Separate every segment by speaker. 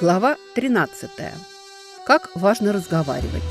Speaker 1: Глава 13. Как важно разговаривать.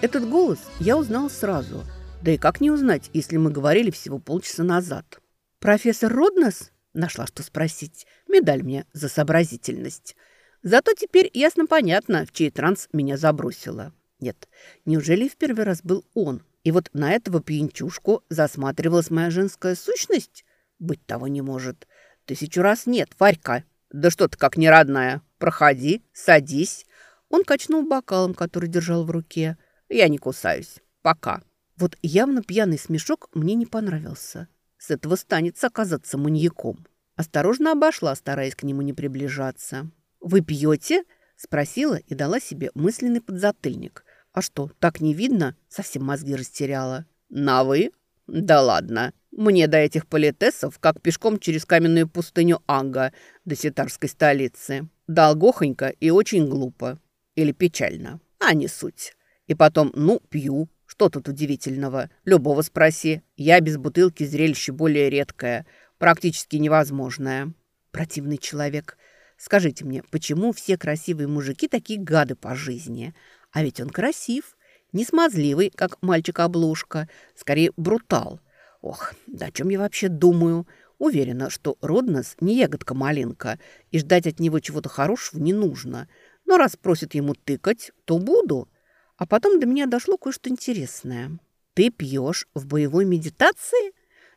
Speaker 1: Этот голос я узнал сразу. Да и как не узнать, если мы говорили всего полчаса назад. «Профессор Роднес?» Нашла, что спросить. Медаль мне за сообразительность. Зато теперь ясно-понятно, в чей транс меня забросило. Нет, неужели в первый раз был он? И вот на этого пьянчушку засматривалась моя женская сущность? Быть того не может. Тысячу раз нет, Варька. Да что ты как неродная. Проходи, садись. Он качнул бокалом, который держал в руке. Я не кусаюсь. Пока. Вот явно пьяный смешок мне не понравился. С этого станет оказаться маньяком. Осторожно обошла, стараясь к нему не приближаться. «Вы пьете?» – спросила и дала себе мысленный подзатыльник. «А что, так не видно?» – совсем мозги растеряла. «На вы?» «Да ладно!» Мне до этих политесов, как пешком через каменную пустыню Анга до ситарской столицы. Долгохонько и очень глупо. Или печально. А не суть. И потом, ну, пью. Что тут удивительного? Любого спроси. Я без бутылки зрелище более редкое, практически невозможное. Противный человек. Скажите мне, почему все красивые мужики такие гады по жизни? А ведь он красив. Не смазливый, как мальчик-облушка. Скорее, брутал. Ох, да о чем я вообще думаю? Уверена, что Роднос не ягодка-малинка, и ждать от него чего-то хорошего не нужно. Но раз просит ему тыкать, то буду. А потом до меня дошло кое-что интересное. Ты пьешь в боевой медитации?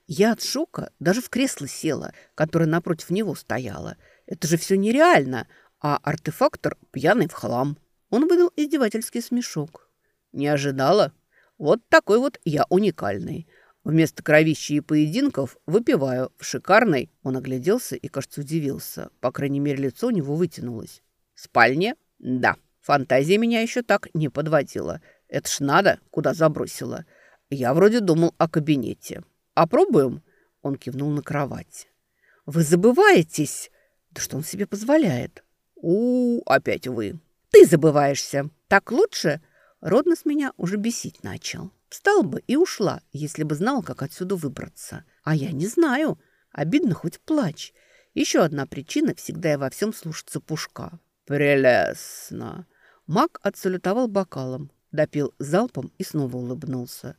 Speaker 1: Я от шока даже в кресло села, которое напротив него стояло. Это же все нереально, а артефактор пьяный в хлам. Он выдал издевательский смешок. Не ожидала? Вот такой вот я уникальный. Вместо кровищи и поединков выпиваю в шикарной. Он огляделся и, кажется, удивился. По крайней мере, лицо у него вытянулось. Спальне? Да. Фантазия меня еще так не подводила. Это ж надо, куда забросила. Я вроде думал о кабинете. Опробуем? Он кивнул на кровать. Вы забываетесь? Да что он себе позволяет? У, -у опять вы. Ты забываешься. Так лучше? Родно меня уже бесить начал. Встала бы и ушла, если бы знала, как отсюда выбраться. А я не знаю. Обидно хоть плачь. Еще одна причина всегда и во всем слушаться Пушка. «Прелестно!» Маг отсалютовал бокалом, допил залпом и снова улыбнулся.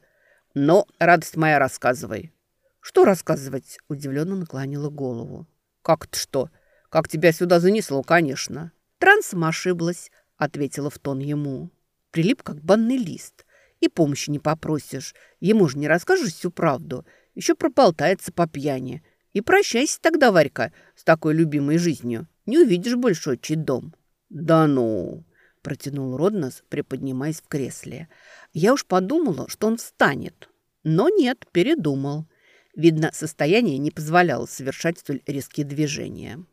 Speaker 1: «Но, радость моя, рассказывай». «Что рассказывать?» – удивленно наклонила голову. «Как-то что? Как тебя сюда занесло, конечно». «Трансом ошиблась», – ответила в тон ему. Прилип, как банный лист. И помощи не попросишь. Ему же не расскажешь всю правду. Еще проболтается по пьяни. И прощайся тогда, Варька, с такой любимой жизнью. Не увидишь больше отчий дом». «Да ну!» – протянул Роднос, приподнимаясь в кресле. Я уж подумала, что он встанет. Но нет, передумал. Видно, состояние не позволяло совершать столь резкие движения.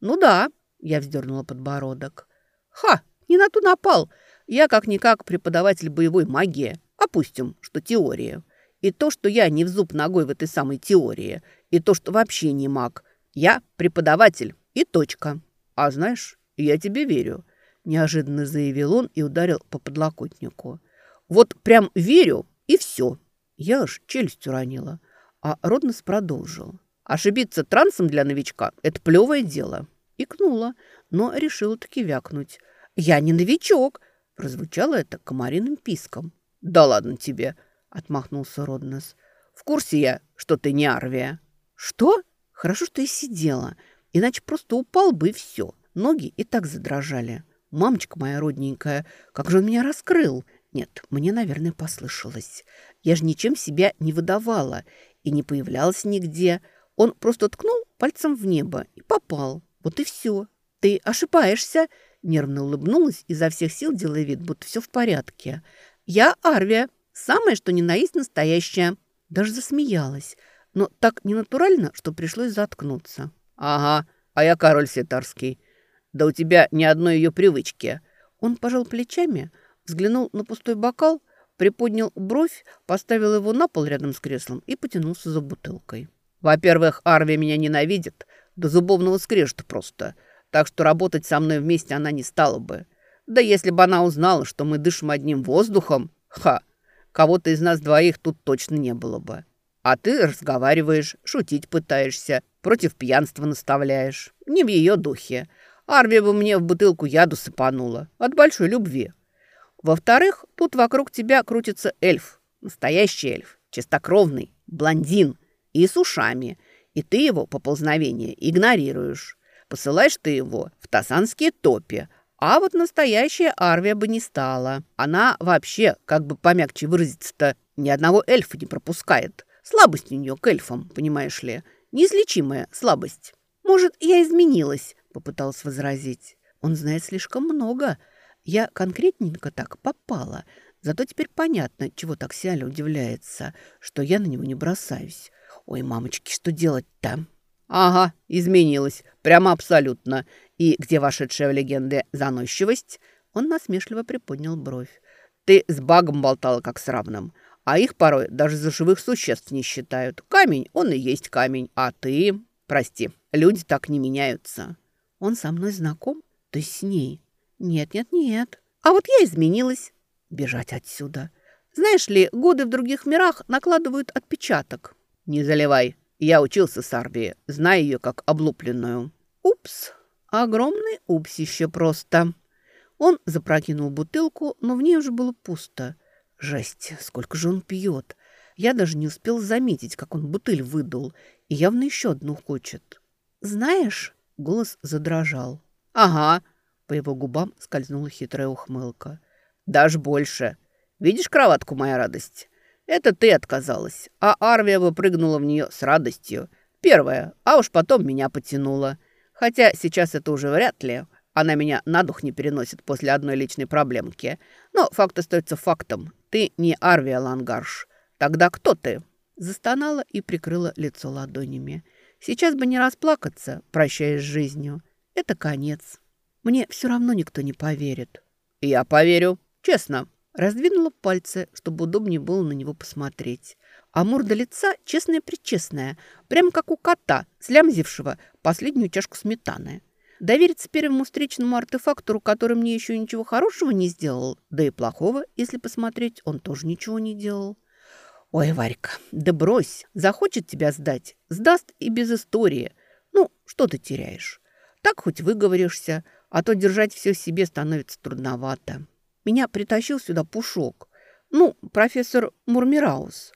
Speaker 1: «Ну да», – я вздернула подбородок. «Ха, не на ту напал. Я как-никак преподаватель боевой магии. Опустим, что теория. И то, что я не в зуб ногой в этой самой теории, и то, что вообще не маг. Я преподаватель и точка. А знаешь, я тебе верю, неожиданно заявил он и ударил по подлокотнику. Вот прям верю и все. Я аж челюсть уронила. А Роднос продолжил. Ошибиться трансом для новичка – это плевое дело. Икнула, но решила таки вякнуть. «Я не новичок!» Прозвучало это комариным писком. «Да ладно тебе!» – отмахнулся Роднес. «В курсе я, что ты не Арвия». «Что? Хорошо, что я сидела, иначе просто упал бы и все. Ноги и так задрожали. Мамочка моя родненькая, как же он меня раскрыл!» Нет, мне, наверное, послышалось. Я же ничем себя не выдавала и не появлялась нигде. Он просто ткнул пальцем в небо и попал. Вот и все. Ты ошибаешься, Нервно улыбнулась, изо всех сил делая вид, будто все в порядке. «Я Арвия, самое что ни на есть настоящая». Даже засмеялась, но так ненатурально, что пришлось заткнуться. «Ага, а я король сетарский. Да у тебя ни одной ее привычки». Он пожал плечами, взглянул на пустой бокал, приподнял бровь, поставил его на пол рядом с креслом и потянулся за бутылкой. «Во-первых, Арвия меня ненавидит, до зубовного скрежета просто так что работать со мной вместе она не стала бы. Да если бы она узнала, что мы дышим одним воздухом, ха, кого-то из нас двоих тут точно не было бы. А ты разговариваешь, шутить пытаешься, против пьянства наставляешь. Не в ее духе. Армия бы мне в бутылку яду сыпанула. От большой любви. Во-вторых, тут вокруг тебя крутится эльф. Настоящий эльф. Чистокровный. Блондин. И с ушами. И ты его поползновение игнорируешь. Посылаешь ты его в Тасанские топи. А вот настоящая Арвия бы не стала. Она вообще, как бы помягче выразиться-то, ни одного эльфа не пропускает. Слабость у нее к эльфам, понимаешь ли. Неизлечимая слабость. Может, я изменилась, попыталась возразить. Он знает слишком много. Я конкретненько так попала. Зато теперь понятно, чего так Сяля удивляется, что я на него не бросаюсь. Ой, мамочки, что делать-то? Ага, изменилась. Прямо абсолютно. И где вошедшая в легенды заносчивость? Он насмешливо приподнял бровь. Ты с багом болтала, как с равным. А их порой даже за живых существ не считают. Камень, он и есть камень. А ты... Прости, люди так не меняются. Он со мной знаком? То есть с ней? Нет, нет, нет. А вот я изменилась. Бежать отсюда. Знаешь ли, годы в других мирах накладывают отпечаток. Не заливай. Я учился с Арбии, знаю ее как облупленную. Упс. Огромный упсище просто. Он запрокинул бутылку, но в ней уже было пусто. Жесть, сколько же он пьет. Я даже не успел заметить, как он бутыль выдул, и явно еще одну хочет. «Знаешь...» — голос задрожал. «Ага», — по его губам скользнула хитрая ухмылка. «Даже больше. Видишь кроватку, моя радость? Это ты отказалась, а Арвия выпрыгнула в нее с радостью. Первая, а уж потом меня потянула. Хотя сейчас это уже вряд ли. Она меня на дух не переносит после одной личной проблемки. Но факт остается фактом. Ты не Арвия Лангарш. Тогда кто ты?» Застонала и прикрыла лицо ладонями. Сейчас бы не расплакаться, прощаясь с жизнью. Это конец. Мне все равно никто не поверит. Я поверю, честно. Раздвинула пальцы, чтобы удобнее было на него посмотреть. А морда лица честная-причестная, прямо как у кота, слямзившего последнюю чашку сметаны. Довериться первому встречному артефактору, который мне еще ничего хорошего не сделал, да и плохого, если посмотреть, он тоже ничего не делал. Ой, Варька, да брось, захочет тебя сдать, сдаст и без истории. Ну, что ты теряешь? Так хоть выговоришься, а то держать все себе становится трудновато. Меня притащил сюда Пушок. Ну, профессор Мурмираус.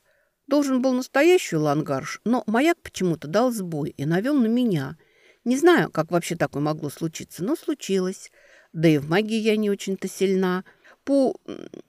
Speaker 1: Должен был настоящий лангарш, но маяк почему-то дал сбой и навел на меня – не знаю, как вообще такое могло случиться, но случилось. Да и в магии я не очень-то сильна. По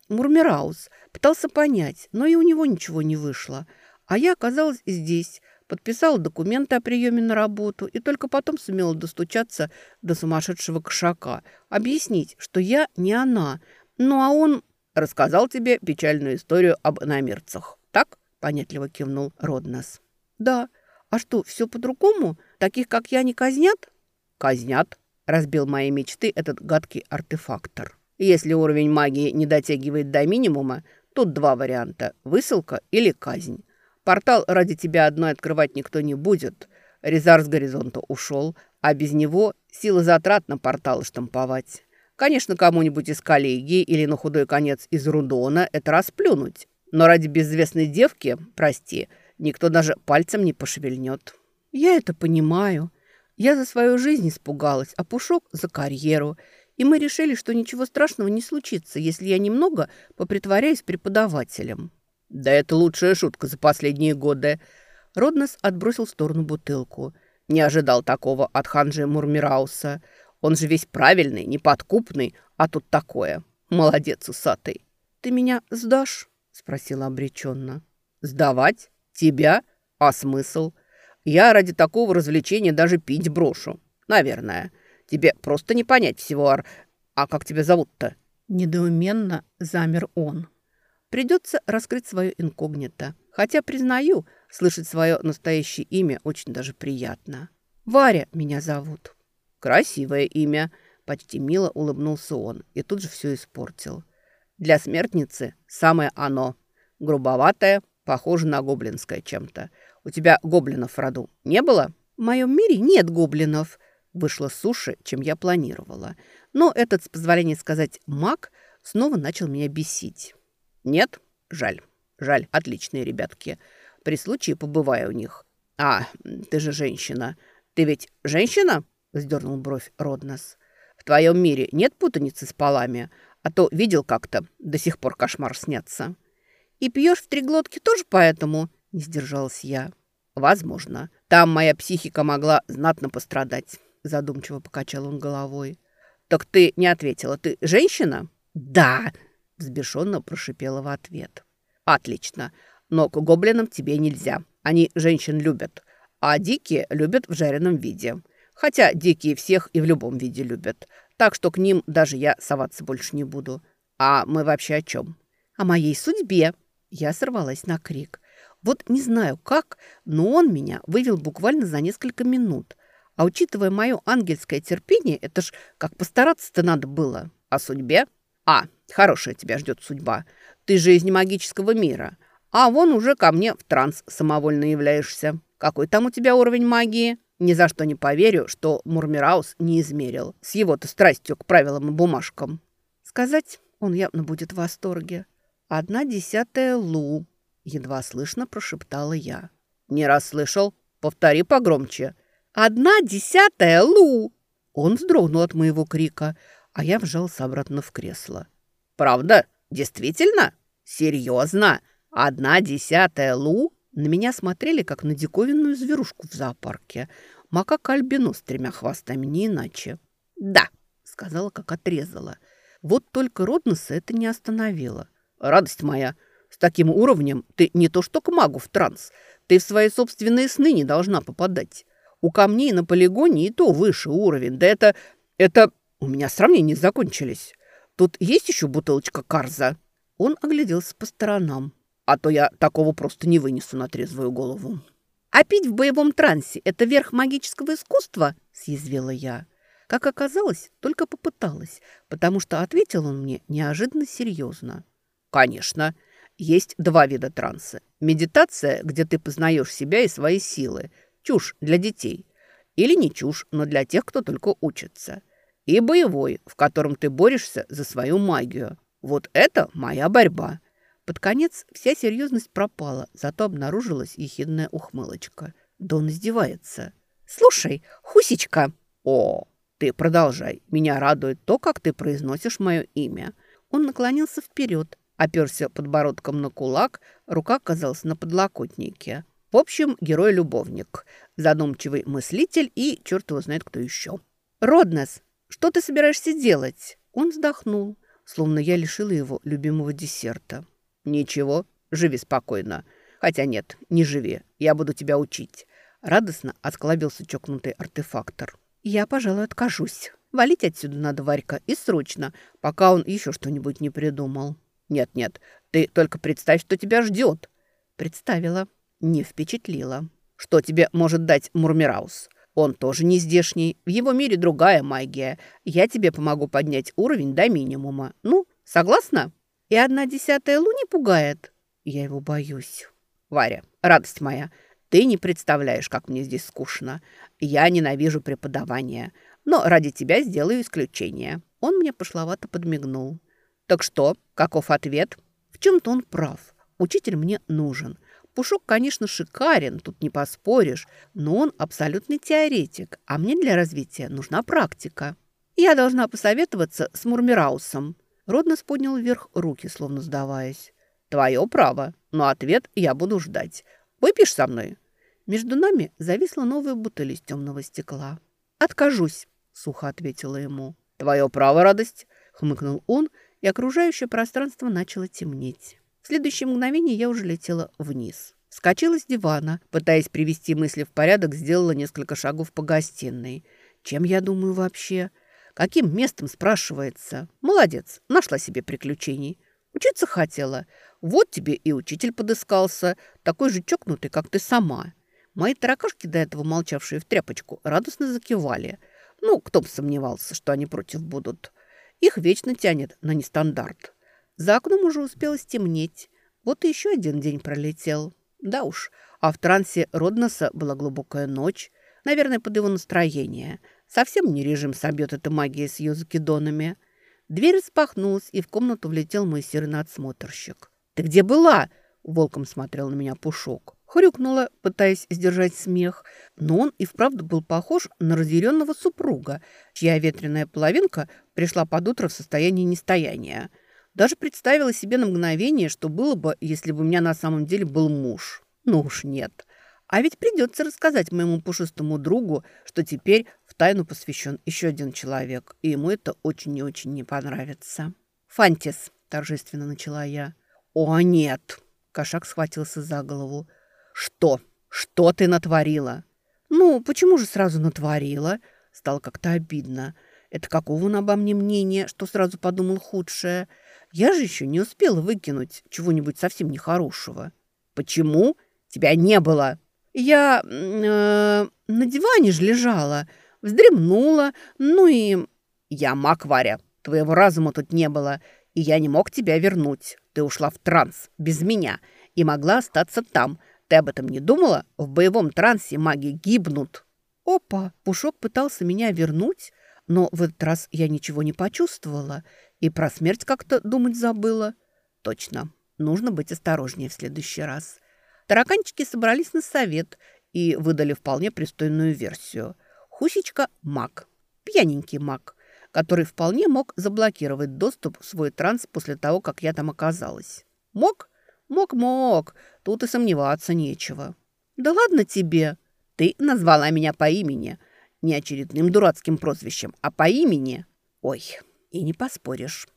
Speaker 1: Мурмираус пытался понять, но и у него ничего не вышло. А я оказалась здесь, подписала документы о приеме на работу и только потом сумела достучаться до сумасшедшего кошака, объяснить, что я не она. Ну а он рассказал тебе печальную историю об иномерцах. Так? Понятливо кивнул Роднос. Да. А что, все по-другому? Таких, как я, не казнят? Казнят, разбил мои мечты этот гадкий артефактор. Если уровень магии не дотягивает до минимума, тут два варианта – высылка или казнь. Портал ради тебя одной открывать никто не будет. Резар с горизонта ушел, а без него силы затрат на портал штамповать. Конечно, кому-нибудь из коллегии или на худой конец из Рудона это расплюнуть. Но ради безвестной девки, прости – никто даже пальцем не пошевельнет. Я это понимаю. Я за свою жизнь испугалась, а Пушок за карьеру. И мы решили, что ничего страшного не случится, если я немного попритворяюсь преподавателем. Да это лучшая шутка за последние годы. Роднос отбросил в сторону бутылку. Не ожидал такого от Ханжи Мурмирауса. Он же весь правильный, неподкупный, а тут такое. Молодец, усатый. «Ты меня сдашь?» – спросила обреченно. «Сдавать? Тебя? А смысл? Я ради такого развлечения даже пить брошу. Наверное. Тебе просто не понять всего, Ар. А как тебя зовут-то?» Недоуменно замер он. Придется раскрыть свое инкогнито. Хотя, признаю, слышать свое настоящее имя очень даже приятно. Варя меня зовут. Красивое имя. Почти мило улыбнулся он и тут же все испортил. Для смертницы самое оно. Грубоватое, Похоже на гоблинское чем-то. У тебя гоблинов в роду не было? В моем мире нет гоблинов. Вышло суше, чем я планировала. Но этот, с позволения сказать, маг снова начал меня бесить. Нет? Жаль. Жаль. Отличные ребятки. При случае побываю у них. «А, ты же женщина. Ты ведь женщина?» – сдернул бровь Роднос. «В твоем мире нет путаницы с полами, а то видел как-то, до сих пор кошмар снятся». «И пьешь в три глотки тоже поэтому?» – не сдержалась я. «Возможно. Там моя психика могла знатно пострадать», – задумчиво покачал он головой. «Так ты не ответила. Ты женщина?» «Да!» – взбешенно прошипела в ответ. «Отлично. Но к гоблинам тебе нельзя. Они женщин любят. А дикие любят в жареном виде. Хотя дикие всех и в любом виде любят. Так что к ним даже я соваться больше не буду. А мы вообще о чем? О моей судьбе. Я сорвалась на крик. Вот не знаю как, но он меня вывел буквально за несколько минут. А учитывая мое ангельское терпение, это ж как постараться-то надо было. О судьбе? А, хорошая тебя ждет судьба. Ты же из немагического мира. А вон уже ко мне в транс самовольно являешься. Какой там у тебя уровень магии? Ни за что не поверю, что Мурмираус не измерил. С его-то страстью к правилам и бумажкам. Сказать он явно будет в восторге. Одна десятая лу. Едва слышно прошептала я. Не расслышал? Повтори погромче. Одна десятая лу. Он вздрогнул от моего крика, а я вжался обратно в кресло. «Правда? Действительно? Серьезно? Одна десятая лу?» На меня смотрели, как на диковинную зверушку в зоопарке. Макака-альбино с тремя хвостами, не иначе. «Да», — сказала, как отрезала. Вот только Родноса это не остановило. «Радость моя, с таким уровнем ты не то что к магу в транс, ты в свои собственные сны не должна попадать. У камней на полигоне и то выше уровень. Да это... это... У меня сравнения закончились. Тут есть еще бутылочка Карза?» Он огляделся по сторонам а то я такого просто не вынесу на трезвую голову». «А пить в боевом трансе – это верх магического искусства?» – съязвила я. Как оказалось, только попыталась, потому что ответил он мне неожиданно серьезно. «Конечно. Есть два вида транса. Медитация, где ты познаешь себя и свои силы. Чушь для детей. Или не чушь, но для тех, кто только учится. И боевой, в котором ты борешься за свою магию. Вот это моя борьба. Под конец вся серьезность пропала, зато обнаружилась ехидная ухмылочка. Да он издевается. «Слушай, Хусечка!» «О, ты продолжай. Меня радует то, как ты произносишь мое имя». Он наклонился вперед, оперся подбородком на кулак, рука оказалась на подлокотнике. В общем, герой-любовник, задумчивый мыслитель и черт его знает кто еще. «Роднес, что ты собираешься делать?» Он вздохнул, словно я лишила его любимого десерта. «Ничего, живи спокойно. Хотя нет, не живи, я буду тебя учить». Радостно осклабился чокнутый артефактор. «Я, пожалуй, откажусь. Валить отсюда надо, Варька, и срочно, пока он еще что-нибудь не придумал». «Нет-нет, ты только представь, что тебя ждет». Представила. Не впечатлила. «Что тебе может дать Мурмираус?» Он тоже не здешний. В его мире другая магия. Я тебе помогу поднять уровень до минимума. Ну, согласна?» И одна десятая луни пугает. Я его боюсь. Варя, радость моя, ты не представляешь, как мне здесь скучно. Я ненавижу преподавание, но ради тебя сделаю исключение. Он мне пошловато подмигнул. Так что, каков ответ? В чем-то он прав. Учитель мне нужен. Пушок, конечно, шикарен, тут не поспоришь, но он абсолютный теоретик, а мне для развития нужна практика. Я должна посоветоваться с Мурмираусом. Роднос поднял вверх руки, словно сдаваясь. «Твое право, но ответ я буду ждать. Выпьешь со мной?» Между нами зависла новая бутыль из темного стекла. «Откажусь», — сухо ответила ему. «Твое право, радость», — хмыкнул он, и окружающее пространство начало темнеть. В следующее мгновение я уже летела вниз. Скочила с дивана, пытаясь привести мысли в порядок, сделала несколько шагов по гостиной. Чем я думаю вообще? Каким местом, спрашивается? Молодец, нашла себе приключений. Учиться хотела. Вот тебе и учитель подыскался, такой же чокнутый, как ты сама. Мои таракашки, до этого молчавшие в тряпочку, радостно закивали. Ну, кто бы сомневался, что они против будут. Их вечно тянет на нестандарт. За окном уже успело стемнеть. Вот и еще один день пролетел. Да уж, а в трансе Родноса была глубокая ночь. Наверное, под его настроение – Совсем не режим собьет эта магия с ее закидонами. Дверь распахнулась, и в комнату влетел мой серый надсмотрщик. «Ты где была?» – волком смотрел на меня Пушок. Хрюкнула, пытаясь сдержать смех, но он и вправду был похож на разъяренного супруга, чья ветреная половинка пришла под утро в состоянии нестояния. Даже представила себе на мгновение, что было бы, если бы у меня на самом деле был муж. Ну уж нет. А ведь придется рассказать моему пушистому другу, что теперь тайну посвящен еще один человек, и ему это очень и очень не понравится. «Фантис», – торжественно начала я. «О, нет!» – кошак схватился за голову. «Что? Что ты натворила?» «Ну, почему же сразу натворила?» Стало как-то обидно. Это какого он обо мне мнения, что сразу подумал худшее? Я же еще не успела выкинуть чего-нибудь совсем нехорошего. «Почему? Тебя не было!» «Я э, на диване же лежала, вздремнула, ну и...» «Я маг, Варя, твоего разума тут не было, и я не мог тебя вернуть. Ты ушла в транс, без меня, и могла остаться там, ты об этом не думала? В боевом трансе маги гибнут». «Опа!» Пушок пытался меня вернуть, но в этот раз я ничего не почувствовала и про смерть как-то думать забыла. Точно, нужно быть осторожнее в следующий раз. Тараканчики собрались на совет и выдали вполне пристойную версию. Хусечка – маг, пьяненький маг, который вполне мог заблокировать доступ в свой транс после того, как я там оказалась. Мог? Мог-мог, тут и сомневаться нечего. Да ладно тебе. Ты назвала меня по имени. Не очередным дурацким прозвищем, а по имени. Ой, и не поспоришь.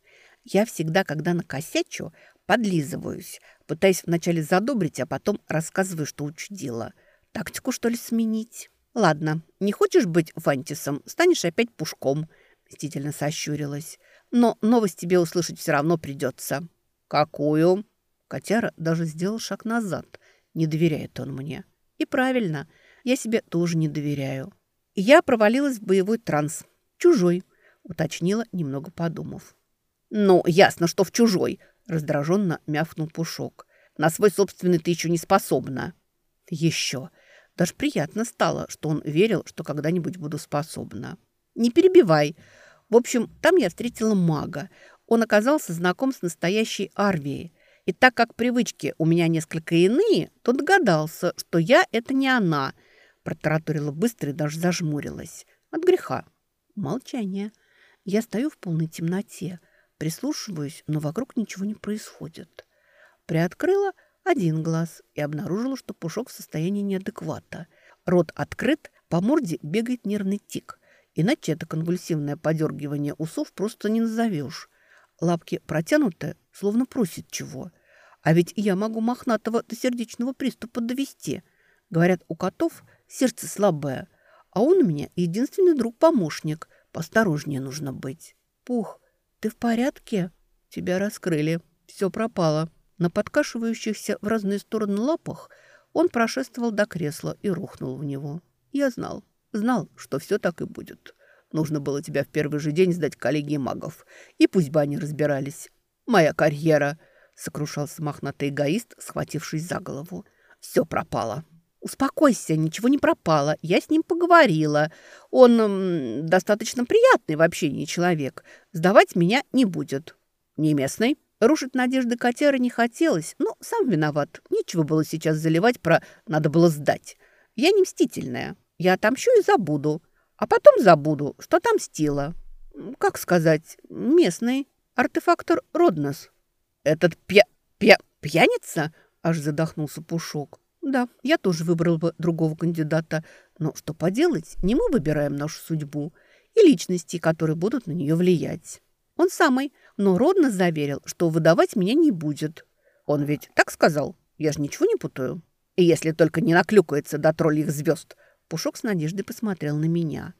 Speaker 1: Я всегда, когда накосячу, подлизываюсь, пытаясь вначале задобрить, а потом рассказываю, что учудила. Тактику, что ли, сменить? Ладно, не хочешь быть Фантисом, станешь опять пушком, мстительно сощурилась. Но новость тебе услышать все равно придется. Какую? Котяра даже сделал шаг назад. Не доверяет он мне. И правильно, я себе тоже не доверяю. Я провалилась в боевой транс. Чужой, уточнила, немного подумав. «Ну, ясно, что в чужой», — раздраженно мявкнул Пушок. «На свой собственный ты еще не способна». «Еще». Даже приятно стало, что он верил, что когда-нибудь буду способна. «Не перебивай. В общем, там я встретила мага. Он оказался знаком с настоящей Арвией. И так как привычки у меня несколько иные, то догадался, что я – это не она. Протараторила быстро и даже зажмурилась. От греха. Молчание. Я стою в полной темноте, прислушиваюсь, но вокруг ничего не происходит. Приоткрыла один глаз и обнаружила, что Пушок в состоянии неадеквата. Рот открыт, по морде бегает нервный тик. Иначе это конвульсивное подергивание усов просто не назовешь. Лапки протянуты, словно просит чего. А ведь я могу мохнатого до сердечного приступа довести. Говорят, у котов сердце слабое, а он у меня единственный друг-помощник. Посторожнее нужно быть. Пух, ты в порядке? Тебя раскрыли. Все пропало. На подкашивающихся в разные стороны лапах он прошествовал до кресла и рухнул в него. Я знал, знал, что все так и будет. Нужно было тебя в первый же день сдать коллегии магов. И пусть бы они разбирались. Моя карьера сокрушался мохнатый эгоист, схватившись за голову. «Все пропало». «Успокойся, ничего не пропало. Я с ним поговорила. Он м, достаточно приятный в общении человек. Сдавать меня не будет». «Не местный?» Рушить надежды котяры не хотелось, но сам виноват. Нечего было сейчас заливать про «надо было сдать». Я не мстительная. Я отомщу и забуду. А потом забуду, что отомстила. Как сказать, местный артефактор Роднос. «Этот пья... пья... пьяница?» – аж задохнулся Пушок. «Да, я тоже выбрал бы другого кандидата. Но что поделать, не мы выбираем нашу судьбу и личности, которые будут на нее влиять. Он самый, но родно заверил, что выдавать меня не будет. Он ведь так сказал? Я же ничего не путаю. И если только не наклюкается до троллих звезд». Пушок с надеждой посмотрел на меня.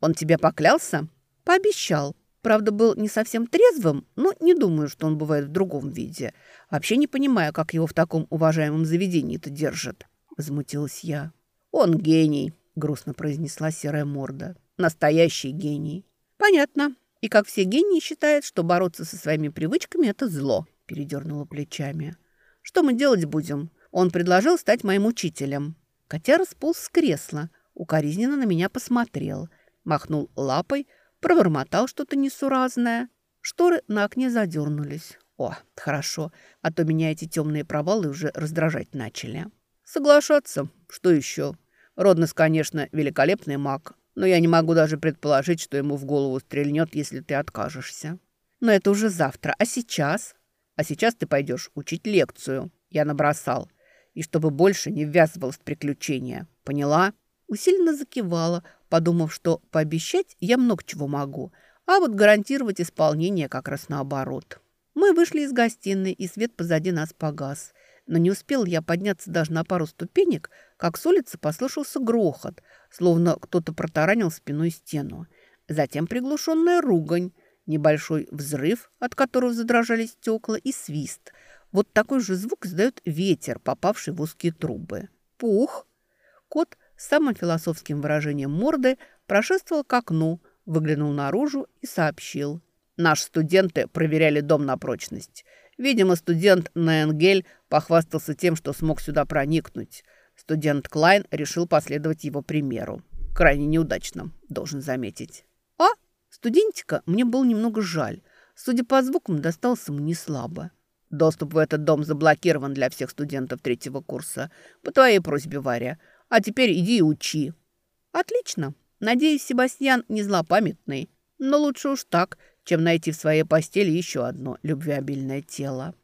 Speaker 1: «Он тебе поклялся?» «Пообещал. Правда, был не совсем трезвым, но не думаю, что он бывает в другом виде. Вообще не понимаю, как его в таком уважаемом заведении-то держат. Возмутилась я. Он гений, грустно произнесла серая морда. Настоящий гений. Понятно. И как все гении считают, что бороться со своими привычками – это зло, передернула плечами. Что мы делать будем? Он предложил стать моим учителем. Котяра сполз с кресла, укоризненно на меня посмотрел, махнул лапой – пробормотал что-то несуразное. Шторы на окне задернулись. О, хорошо, а то меня эти темные провалы уже раздражать начали. Соглашаться. Что еще? Роднос, конечно, великолепный маг, но я не могу даже предположить, что ему в голову стрельнет, если ты откажешься. Но это уже завтра. А сейчас? А сейчас ты пойдешь учить лекцию. Я набросал. И чтобы больше не ввязывалась в приключения. Поняла? Усиленно закивала, подумав, что пообещать я много чего могу, а вот гарантировать исполнение как раз наоборот. Мы вышли из гостиной, и свет позади нас погас. Но не успел я подняться даже на пару ступенек, как с улицы послышался грохот, словно кто-то протаранил спиной стену. Затем приглушенная ругань, небольшой взрыв, от которого задрожали стекла, и свист. Вот такой же звук издает ветер, попавший в узкие трубы. Пух! Кот с самым философским выражением морды прошествовал к окну, выглянул наружу и сообщил. Наши студенты проверяли дом на прочность. Видимо, студент Наенгель похвастался тем, что смог сюда проникнуть. Студент Клайн решил последовать его примеру. Крайне неудачно, должен заметить. А, студентика мне было немного жаль. Судя по звукам, достался мне слабо. Доступ в этот дом заблокирован для всех студентов третьего курса. По твоей просьбе, Варя. А теперь иди и учи». «Отлично. Надеюсь, Себастьян не злопамятный. Но лучше уж так, чем найти в своей постели еще одно любвеобильное тело».